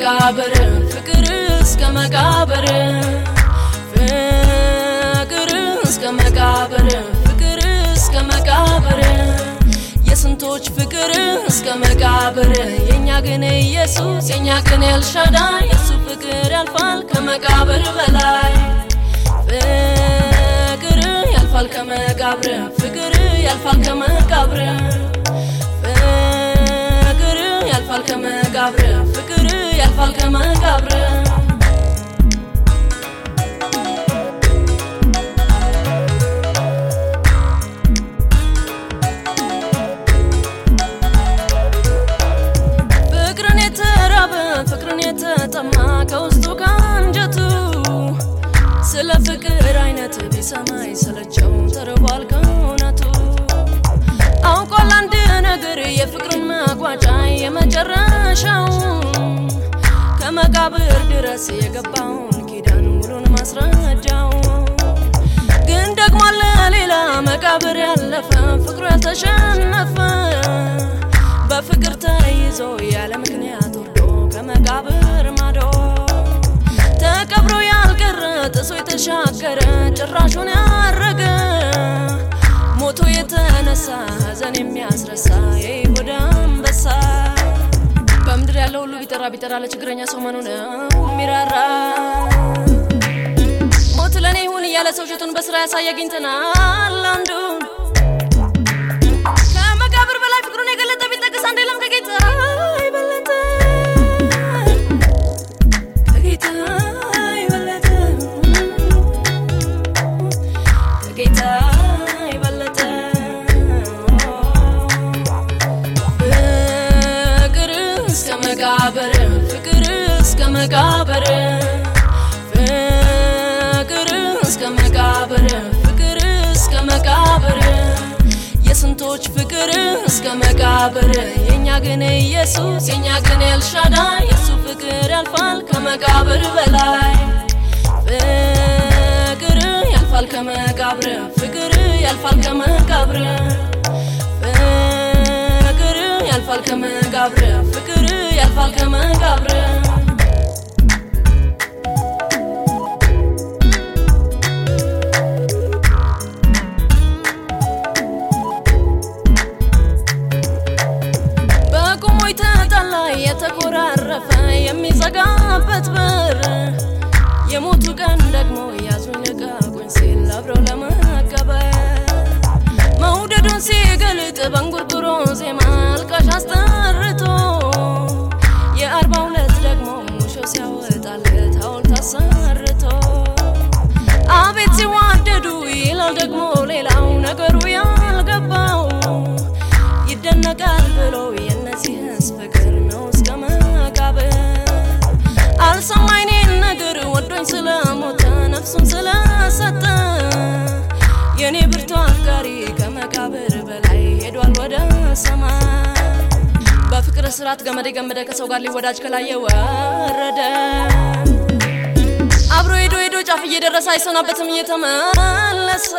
መቃብር ፍቅር እስከ መቃብር ፍቅር እስከ መቃብር ፍቅር እስከ መቃብር የስንቶች ፍቅር እስከ መቃብር? የእኛ ግን ኢየሱስ የእኛ ግን ኤልሻዳይ የሱ ፍቅር ያልፋል ከመቃብር በላይ። ፍቅር ያልፋል ከመቃብር ፍቅር ያልፋል ከመቃብር ፍቅር ያልፋል ከመቃብር ፍቅር ያልፋል ከመቃብር ፍቅርን የተራበ ፍቅርን የተጠማ ከውስጡ ከአንጀቱ ስለ ፍቅር አይነት ቢሰማ ይሰለቸው ተርቧል ከእውነቱ። አውቋል አንድ ነገር የፍቅርን መቋጫ የመጨረሻው ከመቃብር ድረስ የገባውን ኪዳን ሙሉን ማስረጃው። ግን ደግሞ አለ ሌላ መቃብር ያለፈ ፍቅሩ ያልተሸነፈ። በፍቅር ተይዞ ያለ ምክንያት ወርዶ ከመቃብር ማዶ። ተቀብሮ ያልቀረ ጥሶ የተሻገረ ጭራሹን ያረገ። ሞቶ የተነሳ ሐዘን የሚያስረሳ የይሁዳ አንበሳ ሁሉ ቢጠራ ቢጠራ ለችግረኛ ሰው መኑ ነው የሚራራ። ሞት ለእኔ ይሁን እያለ ሰው ሸቱን በስራ ያሳይ አግኝተናል አንዱን መቃብር ፍቅር እስከ መቃብር ፍቅር እስከ መቃብር የስንቶች ፍቅር እስከ መቃብር? የእኛ ግን ኢየሱስ የእኛ ግን ኤልሻዳይ የሱ ፍቅር ያልፋል ከመቃብር በላይ። ፍቅር ያልፋል ከመቃብር ፍቅር ያልፋል ከመቃብር። ፍቅር ያልፋል ከመቃብር ፍቅር ያልፋል ከመቃብር የተኮራረፈ የሚዘጋበት በር። የሞቱ ቀን ደግሞ ያዙኝ ልቀቁኝ ሲል አብረው ለመቀበር። መውደዱን ሲገልጥ በእንጉርጉሮ ዜማ አልቃሽ አስጠርቶ። የአርባ ሁለት ደግሞ ሙሾ ሲያወጣለት ሐውልት አሰርቶ። አቤት ሲዋደዱ ይላል ደግሞ ሌላው ነገሩ ያልገባው። ይደነቃል ብሎ ፍቅር ነው እስከ መቃብር አልሰማኝ እኔን ነገር ወዶኝ ስለሞተ ነፍሱን ስለሰጠ የእኔ ብርቱ አፍቃሪ ከመቃብር በላይ ሄዷል ወደ ሰማይ። በፍቅር ስርዓት ገመድ የገመደ ከሰው ጋር ሊወዳጅ ከላይ የወረደ አብሮ ሄዶ ሄዶ ጫፍ እየደረሰ አይሰናበትም እየተመለሰ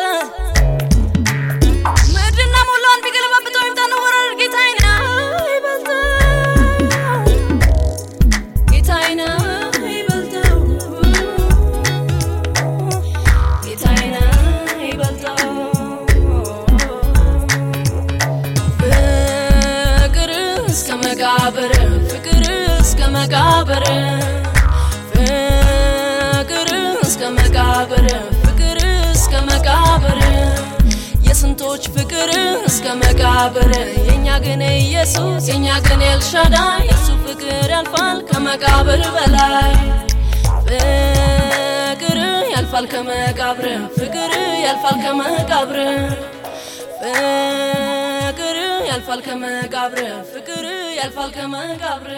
መቃብር ፍቅር እስከ መቃብር ፍቅር እስከ መቃብር ፍቅር እስከ መቃብር የስንቶች ፍቅር እስከ መቃብር? የእኛ ግን ኢየሱስ የእኛ ግን ኤልሻዳይ የሱ ፍቅር ያልፋል ከመቃብር በላይ። ፍቅር ያልፋል ከመቃብር ፍቅር ያልፋል ከመቃብር ያልፋል ከመቃብር ፍቅር ያልፋል ከመቃብር